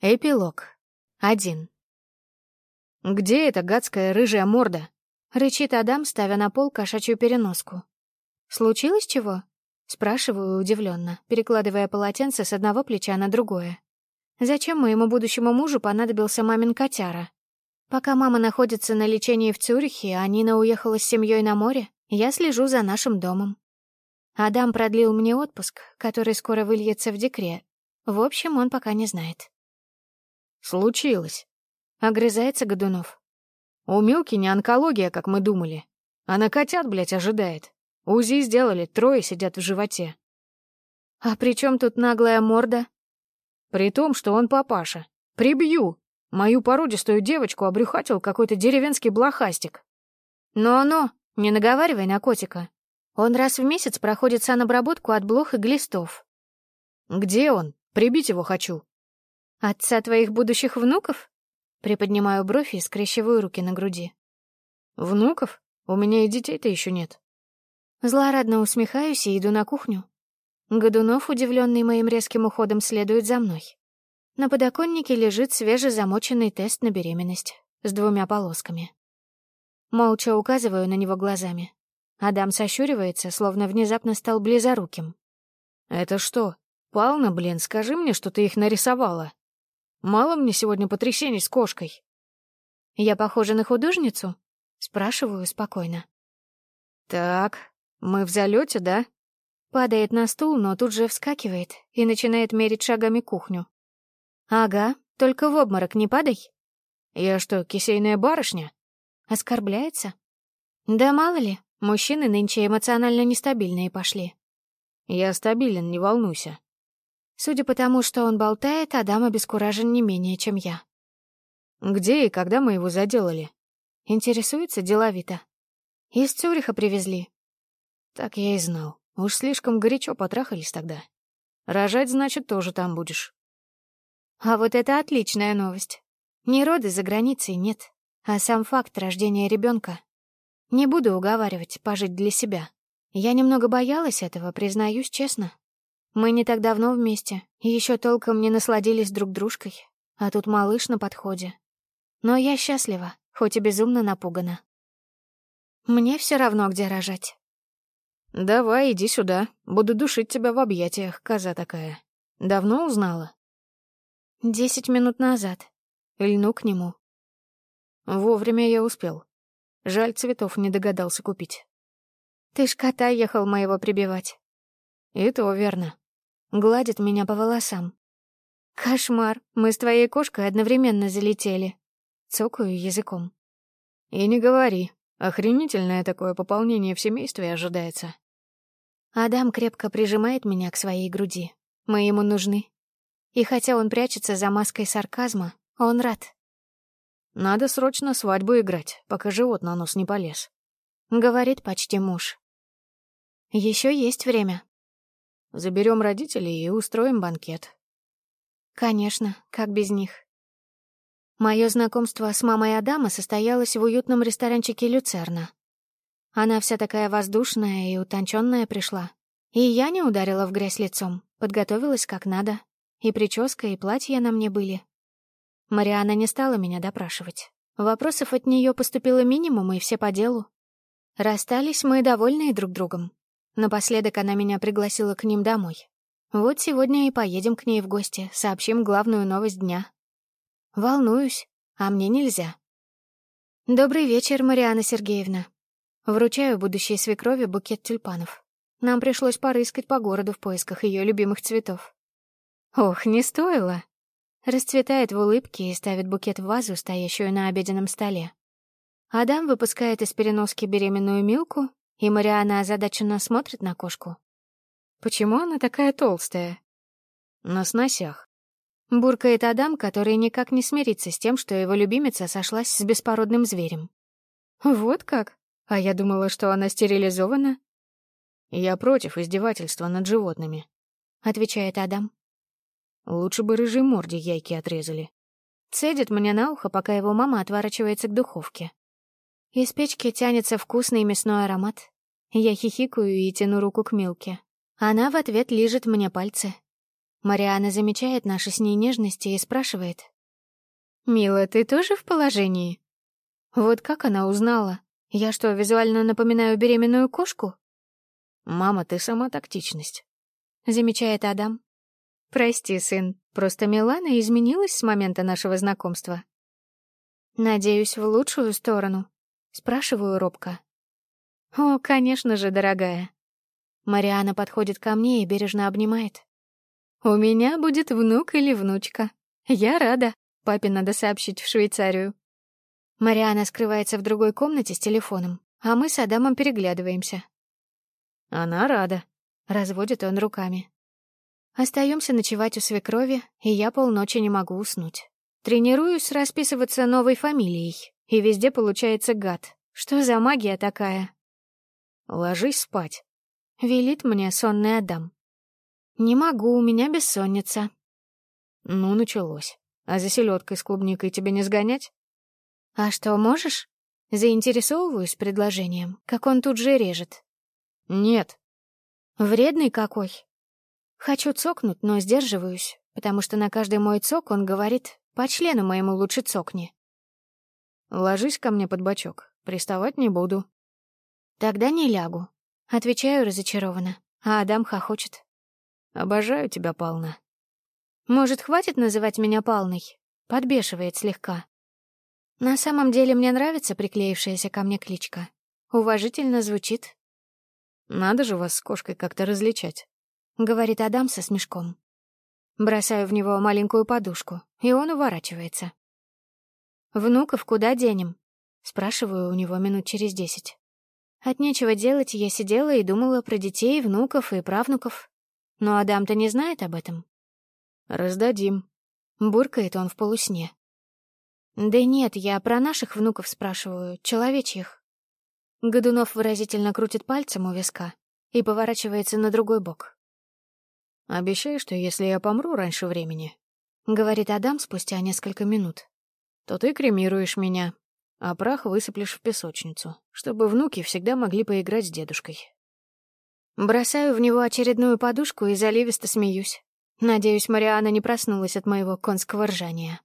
Эпилог. Один. «Где эта гадская рыжая морда?» — рычит Адам, ставя на пол кошачью переноску. «Случилось чего?» — спрашиваю удивленно, перекладывая полотенце с одного плеча на другое. «Зачем моему будущему мужу понадобился мамин котяра? Пока мама находится на лечении в Цюрихе, а Нина уехала с семьей на море, я слежу за нашим домом. Адам продлил мне отпуск, который скоро выльется в декрет. В общем, он пока не знает. «Случилось», — огрызается Годунов. «У Милки не онкология, как мы думали. Она котят, блядь, ожидает. УЗИ сделали, трое сидят в животе». «А при чем тут наглая морда?» «При том, что он папаша. Прибью. Мою породистую девочку обрюхатил какой-то деревенский блохастик». «Но-но, не наговаривай на котика. Он раз в месяц проходит санобработку от блох и глистов». «Где он? Прибить его хочу». «Отца твоих будущих внуков?» Приподнимаю бровь и скрещиваю руки на груди. «Внуков? У меня и детей-то еще нет». Злорадно усмехаюсь и иду на кухню. Годунов, удивленный моим резким уходом, следует за мной. На подоконнике лежит свежезамоченный тест на беременность с двумя полосками. Молча указываю на него глазами. Адам сощуривается, словно внезапно стал близоруким. «Это что? Пална, блин, скажи мне, что ты их нарисовала?» Мало мне сегодня потрясений с кошкой. Я похожа на художницу? Спрашиваю спокойно. Так, мы в залете, да? Падает на стул, но тут же вскакивает и начинает мерить шагами кухню. Ага, только в обморок не падай. Я что, кисейная барышня? Оскорбляется? Да мало ли, мужчины нынче эмоционально нестабильные пошли. Я стабилен, не волнуйся. Судя по тому, что он болтает, Адам обескуражен не менее, чем я. «Где и когда мы его заделали?» Интересуется деловито. «Из Цюриха привезли». «Так я и знал. Уж слишком горячо потрахались тогда. Рожать, значит, тоже там будешь». А вот это отличная новость. Ни роды за границей нет, а сам факт рождения ребенка. Не буду уговаривать пожить для себя. Я немного боялась этого, признаюсь честно. Мы не так давно вместе, и еще толком не насладились друг дружкой, а тут малыш на подходе. Но я счастлива, хоть и безумно напугана. Мне все равно, где рожать. «Давай, иди сюда. Буду душить тебя в объятиях, коза такая. Давно узнала?» «Десять минут назад. Льну к нему». Вовремя я успел. Жаль, цветов не догадался купить. «Ты ж кота ехал моего прибивать». «И то верно. Гладит меня по волосам. Кошмар, мы с твоей кошкой одновременно залетели. Цокаю языком. И не говори. Охренительное такое пополнение в семействе ожидается. Адам крепко прижимает меня к своей груди. Мы ему нужны. И хотя он прячется за маской сарказма, он рад. Надо срочно свадьбу играть, пока живот на нос не полез. Говорит почти муж. Еще есть время. Заберем родителей и устроим банкет. Конечно, как без них. Мое знакомство с мамой Адама состоялось в уютном ресторанчике Люцерна. Она вся такая воздушная и утонченная пришла. И я не ударила в грязь лицом, подготовилась как надо. И прическа, и платья на мне были. Мариана не стала меня допрашивать. Вопросов от нее поступило минимум, и все по делу. Расстались мы довольные друг другом, Напоследок она меня пригласила к ним домой. Вот сегодня и поедем к ней в гости, сообщим главную новость дня. Волнуюсь, а мне нельзя. Добрый вечер, Мариана Сергеевна. Вручаю будущей свекрови букет тюльпанов. Нам пришлось порыскать по городу в поисках ее любимых цветов. Ох, не стоило. Расцветает в улыбке и ставит букет в вазу, стоящую на обеденном столе. Адам выпускает из переноски беременную Милку и Мариана озадаченно смотрит на кошку. Почему она такая толстая? На сносях. Буркает Адам, который никак не смирится с тем, что его любимица сошлась с беспородным зверем. Вот как? А я думала, что она стерилизована. Я против издевательства над животными, отвечает Адам. Лучше бы рыжей морде яйки отрезали. Цедит мне на ухо, пока его мама отворачивается к духовке. Из печки тянется вкусный мясной аромат. Я хихикаю и тяну руку к Милке. Она в ответ лижет мне пальцы. Мариана замечает наши с ней нежности и спрашивает. «Мила, ты тоже в положении?» Вот как она узнала? Я что, визуально напоминаю беременную кошку? «Мама, ты сама тактичность», — замечает Адам. «Прости, сын, просто Милана изменилась с момента нашего знакомства». «Надеюсь, в лучшую сторону?» — спрашиваю робко. «О, конечно же, дорогая». Мариана подходит ко мне и бережно обнимает. «У меня будет внук или внучка. Я рада. Папе надо сообщить в Швейцарию». Мариана скрывается в другой комнате с телефоном, а мы с Адамом переглядываемся. «Она рада», — разводит он руками. Остаемся ночевать у свекрови, и я полночи не могу уснуть. Тренируюсь расписываться новой фамилией, и везде получается гад. Что за магия такая? «Ложись спать», — велит мне сонный Адам. «Не могу, у меня бессонница». «Ну, началось. А за селедкой с клубникой тебе не сгонять?» «А что, можешь?» Заинтересовываюсь предложением, как он тут же режет. «Нет». «Вредный какой?» Хочу цокнуть, но сдерживаюсь, потому что на каждый мой цок он говорит «по члену моему лучше цокни». «Ложись ко мне под бочок, приставать не буду». «Тогда не лягу», — отвечаю разочарованно, а Адам хохочет. «Обожаю тебя, Пална». «Может, хватит называть меня Палной?» Подбешивает слегка. На самом деле мне нравится приклеившаяся ко мне кличка. Уважительно звучит. «Надо же вас с кошкой как-то различать», — говорит Адам со смешком. Бросаю в него маленькую подушку, и он уворачивается. «Внуков куда денем?» — спрашиваю у него минут через десять. От нечего делать я сидела и думала про детей, внуков и правнуков. Но Адам-то не знает об этом. «Раздадим», — буркает он в полусне. «Да нет, я про наших внуков спрашиваю, человечьих». Годунов выразительно крутит пальцем у виска и поворачивается на другой бок. «Обещай, что если я помру раньше времени», — говорит Адам спустя несколько минут, «то ты кремируешь меня, а прах высыплешь в песочницу, чтобы внуки всегда могли поиграть с дедушкой». Бросаю в него очередную подушку и заливисто смеюсь. Надеюсь, Мариана не проснулась от моего конского ржания.